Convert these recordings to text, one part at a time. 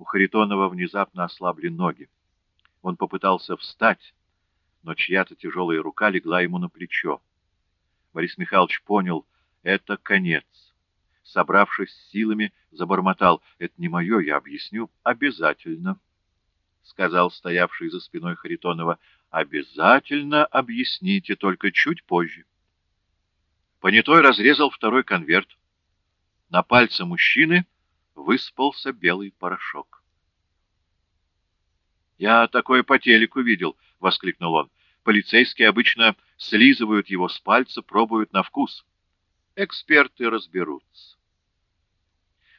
У Харитонова внезапно ослабли ноги. Он попытался встать, но чья-то тяжелая рука легла ему на плечо. Борис Михайлович понял — это конец. Собравшись силами, забормотал. — Это не мое, я объясню. — Обязательно, — сказал стоявший за спиной Харитонова. — Обязательно объясните, только чуть позже. Понятой разрезал второй конверт. На пальце мужчины выспался белый порошок. «Я такое по телеку видел», — воскликнул он. «Полицейские обычно слизывают его с пальца, пробуют на вкус. Эксперты разберутся.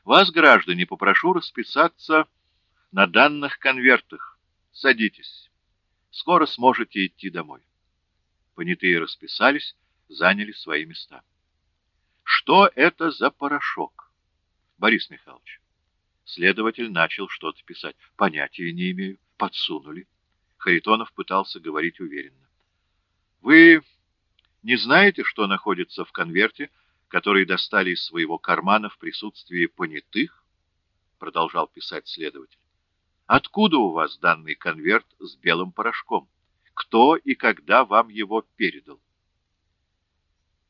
Вас, граждане, попрошу расписаться на данных конвертах. Садитесь. Скоро сможете идти домой». Понятые расписались, заняли свои места. Что это за порошок? Борис Михайлович. Следователь начал что-то писать. Понятия не имею. Подсунули. Харитонов пытался говорить уверенно. Вы не знаете, что находится в конверте, который достали из своего кармана в присутствии понятых? Продолжал писать следователь. Откуда у вас данный конверт с белым порошком? Кто и когда вам его передал?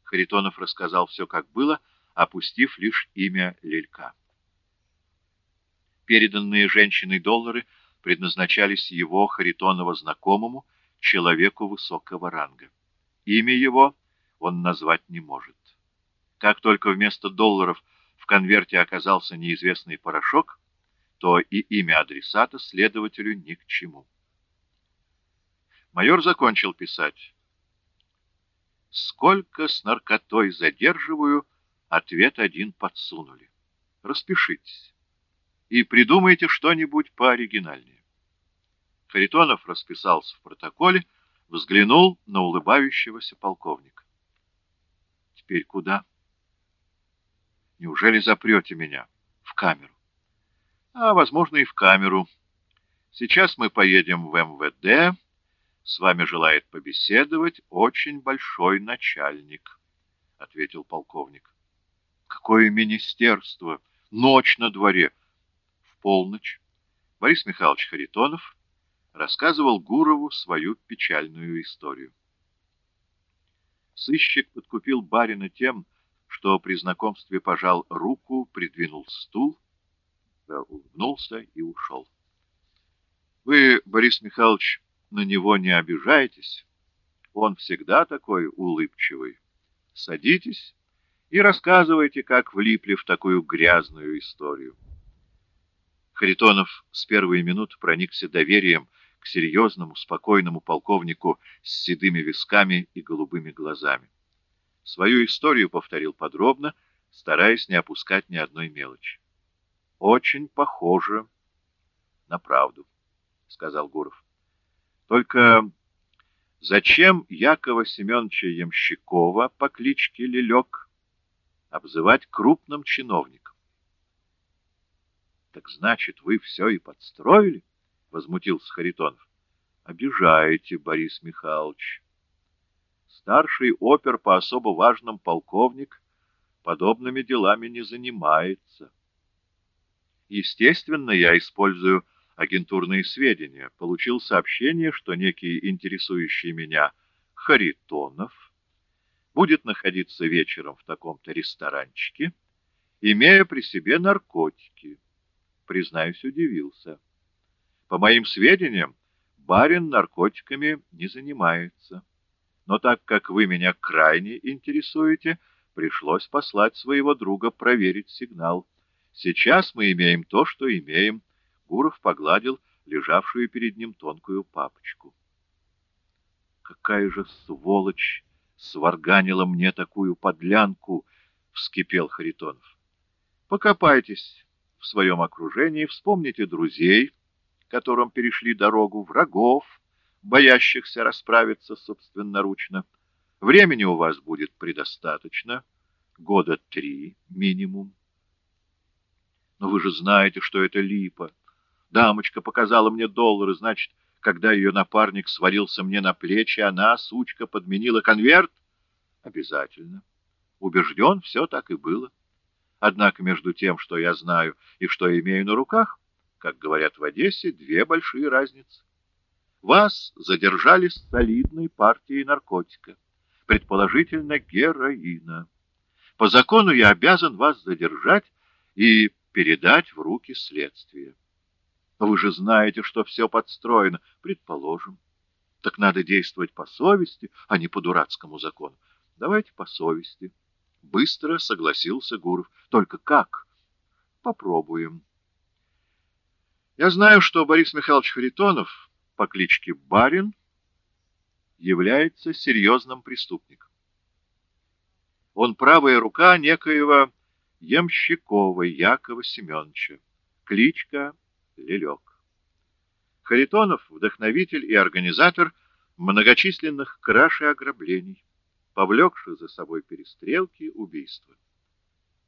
Харитонов рассказал все, как было, опустив лишь имя Лелька. Переданные женщиной доллары предназначались его, Харитонова, знакомому, человеку высокого ранга. Имя его он назвать не может. Как только вместо долларов в конверте оказался неизвестный порошок, то и имя адресата следователю ни к чему. Майор закончил писать. Сколько с наркотой задерживаю, ответ один подсунули. Распишитесь. И придумайте что-нибудь пооригинальнее. Харитонов расписался в протоколе, взглянул на улыбающегося полковника. Теперь куда? Неужели запрете меня? В камеру. А, возможно, и в камеру. Сейчас мы поедем в МВД, с вами желает побеседовать очень большой начальник, — ответил полковник. — Какое министерство? Ночь на дворе. Полночь Борис Михайлович Харитонов рассказывал Гурову свою печальную историю. Сыщик подкупил барина тем, что при знакомстве пожал руку, придвинул стул, улыбнулся и ушел. — Вы, Борис Михайлович, на него не обижайтесь. Он всегда такой улыбчивый. Садитесь и рассказывайте, как влипли в такую грязную историю. Харитонов с первой минуты проникся доверием к серьезному, спокойному полковнику с седыми висками и голубыми глазами. Свою историю повторил подробно, стараясь не опускать ни одной мелочи. «Очень похоже на правду», — сказал Гуров. Только зачем Якова Семеновича Ямщикова по кличке Лелек обзывать крупным чиновником? — Так значит, вы все и подстроили? — возмутился Харитонов. — Обижаете, Борис Михайлович. Старший опер по особо важным полковник подобными делами не занимается. Естественно, я использую агентурные сведения, получил сообщение, что некий интересующий меня Харитонов будет находиться вечером в таком-то ресторанчике, имея при себе наркотики. Признаюсь, удивился. По моим сведениям, барин наркотиками не занимается. Но так как вы меня крайне интересуете, пришлось послать своего друга проверить сигнал. Сейчас мы имеем то, что имеем, Гуров погладил лежавшую перед ним тонкую папочку. «Какая же сволочь сварганила мне такую подлянку!» — вскипел Харитонов. «Покопайтесь в своем окружении, вспомните друзей, которым перешли дорогу, врагов, боящихся расправиться собственноручно. Времени у вас будет предостаточно, года три минимум. Но вы же знаете, что это липа. Дамочка показала мне доллары, значит, когда ее напарник свалился мне на плечи, она, сучка, подменила конверт? Обязательно. Убежден, все так и было. Однако между тем, что я знаю и что имею на руках, как говорят в Одессе, две большие разницы. Вас задержали с солидной партией наркотика, предположительно героина. По закону я обязан вас задержать и передать в руки следствия. Вы же знаете, что все подстроено, предположим. Так надо действовать по совести, а не по дурацкому закону. Давайте по совести. Быстро согласился Гуров. Только как? Попробуем. Я знаю, что Борис Михайлович Харитонов по кличке Барин является серьезным преступником. Он правая рука некоего Ямщикова Якова Семеновича, кличка Лелек. Харитонов — вдохновитель и организатор многочисленных краж и ограблений, повлекших за собой перестрелки, убийства.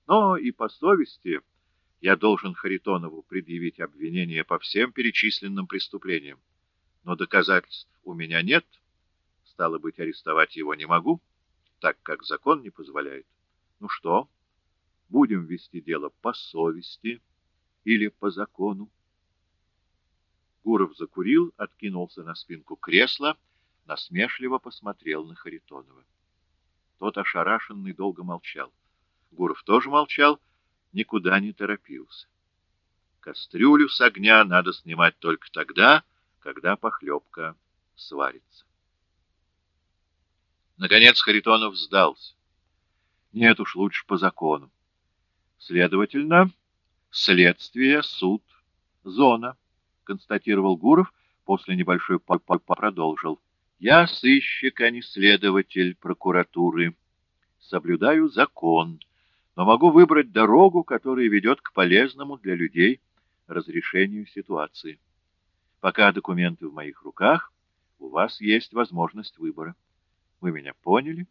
Но и по совести я должен Харитонову предъявить обвинение по всем перечисленным преступлениям. Но доказательств у меня нет, стало быть, арестовать его не могу, так как закон не позволяет. Ну что, будем вести дело по совести или по закону? Гуров закурил, откинулся на спинку кресла, насмешливо посмотрел на Харитонова. Тот, ошарашенный, долго молчал. Гуров тоже молчал, никуда не торопился. Кастрюлю с огня надо снимать только тогда, когда похлебка сварится. Наконец Харитонов сдался. Нет уж, лучше по закону. Следовательно, следствие, суд, зона —— констатировал Гуров, после небольшой папа продолжил. «Я сыщик, а не следователь прокуратуры. Соблюдаю закон, но могу выбрать дорогу, которая ведет к полезному для людей разрешению ситуации. Пока документы в моих руках, у вас есть возможность выбора. Вы меня поняли?»